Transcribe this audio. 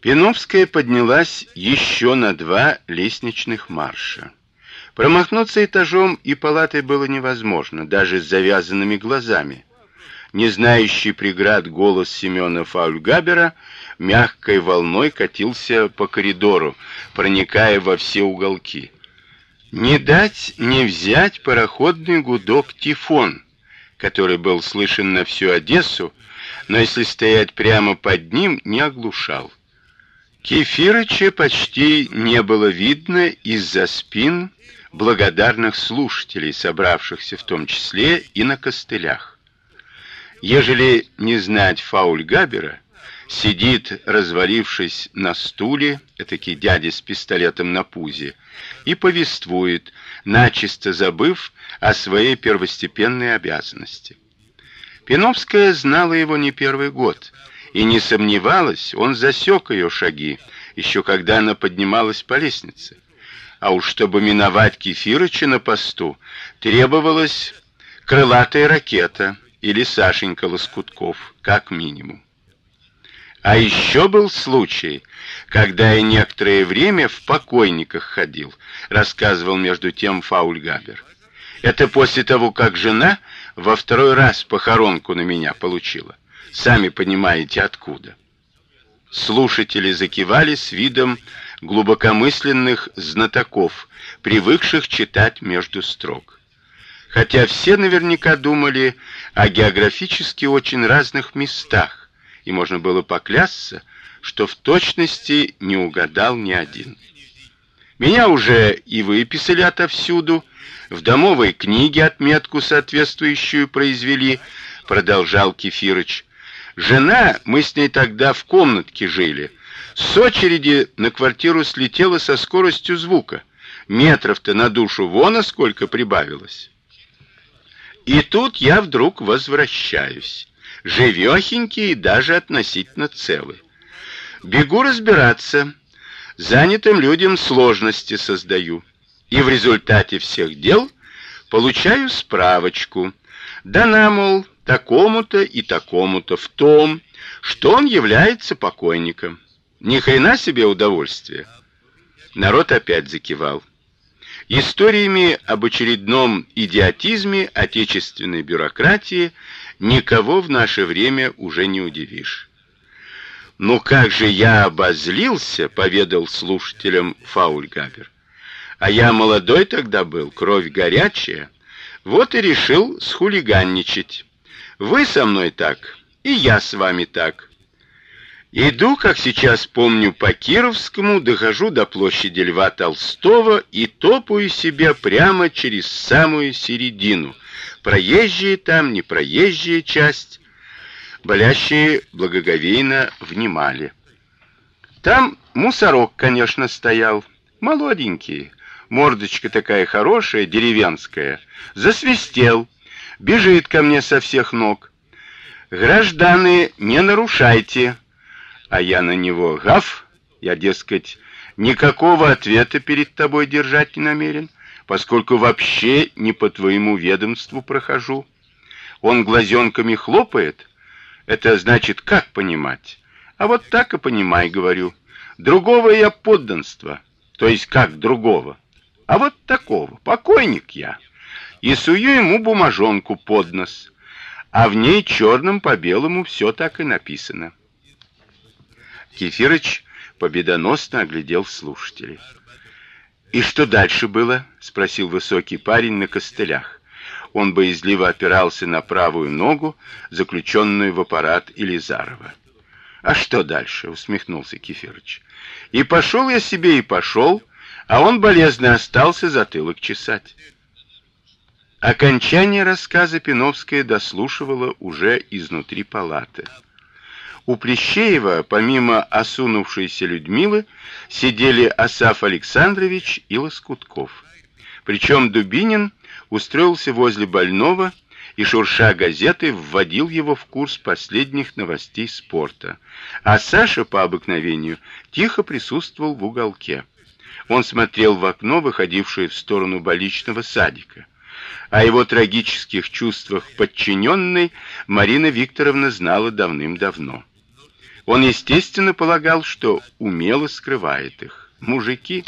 Пиновская поднялась еще на два лестничных марша. Промахнуться этажом и палатой было невозможно, даже с завязанными глазами. Не знающий преград голос Семёна Фаульгабера мягкой волной катился по коридору, проникая во все уголки. Не дать не взять пароходный гудок Тифон, который был слышен на всю Одессу, но если стоять прямо под ним, не оглушал. Кефирыча почти не было видно из-за спин благодарных слушателей, собравшихся в том числе и на костылях. Ежели не знать Фауль Габера, сидит, развалившись на стуле, этакий дядя с пистолетом на пузе, и повествует, начисто забыв о своей первостепенной обязанности. Пиновская знала его не первый год и не сомневалась, он засек ее шаги, еще когда она поднималась по лестнице. А уж чтобы миновать Кефирыча на посту, требовалась крылатая ракета или Сашенька Лоскутков, как минимум. А еще был случай, когда я некоторое время в покойниках ходил, рассказывал между тем Фаульгабер. Это после того, как жена во второй раз похоронку на меня получила. Сами понимаете откуда. Слушатели закивали с видом глубокомысленных знатоков, привыкших читать между строк. Хотя все наверняка думали о географически очень разных местах, и можно было поклясться, что в точности не угадал ни один. Меня уже и выписали отовсюду, в домовой книге отметку соответствующую произвели, продолжал Кефирыч. Жена, мы с ней тогда в комнатке жили. С очереди на квартиру слетела со скоростью звука. Метров-то на душу вон сколько прибавилось. И тут я вдруг возвращаюсь, живёхенький и даже относительно целый. Бегу разбираться. Занятым людям сложности создаю и в результате всех дел получаю справочку. Дана, мол, такому-то и такому-то в том, что он является покойником. Ни хрена себе удовольствие. Народ опять закивал. Историями об очередном идиотизме отечественной бюрократии никого в наше время уже не удивишь. Ну как же я обозлился, поведал слушателям Фаульгабер. А я молодой тогда был, кровь горячая. Вот и решил схулиганничать. Вы со мной так, и я с вами так. Иду, как сейчас помню, по Кировскому, дохожу до площади Льва Толстого и топаю себе прямо через самую середину. Проезжие там, не проезжие часть. Болящие благоговейно внимали. Там мусорок, конечно, стоял, молоденький, мордочка такая хорошая, деревенская, засвистел, бежит ко мне со всех ног. Граждане, не нарушайте. А я на него гав, я, дескать, никакого ответа перед тобой держать не намерен, поскольку вообще не по твоему ведомству прохожу. Он глазенками хлопает. Это значит, как понимать? А вот так и понимай, говорю. Другого я подданство. То есть как другого? А вот такого, покойник я. И сую ему бумажонку под нос, а в ней черным по белому все так и написано. Кефирыч победоносно оглядел слушателей. И что дальше было? спросил высокий парень на костылях. Он боязливо опирался на правую ногу, заключенную в аппарат Илизарова. А что дальше? усмехнулся Кефирыч. И пошел я себе и пошел, а он болезненно остался затылок чесать. Окончание рассказа Пиновская дослушивала уже изнутри палаты. У Плещеева, помимо осунувшейся Людмилы, сидели Асаф Александрович и Лоскутков. Причем Дубинин устроился возле больного и шурша газеты вводил его в курс последних новостей спорта. А Саша по обыкновению тихо присутствовал в уголке. Он смотрел в окно, выходившее в сторону больничного садика. О его трагических чувствах подчиненной Марина Викторовна знала давным-давно. Он, естественно, полагал, что умело скрывает их. Мужики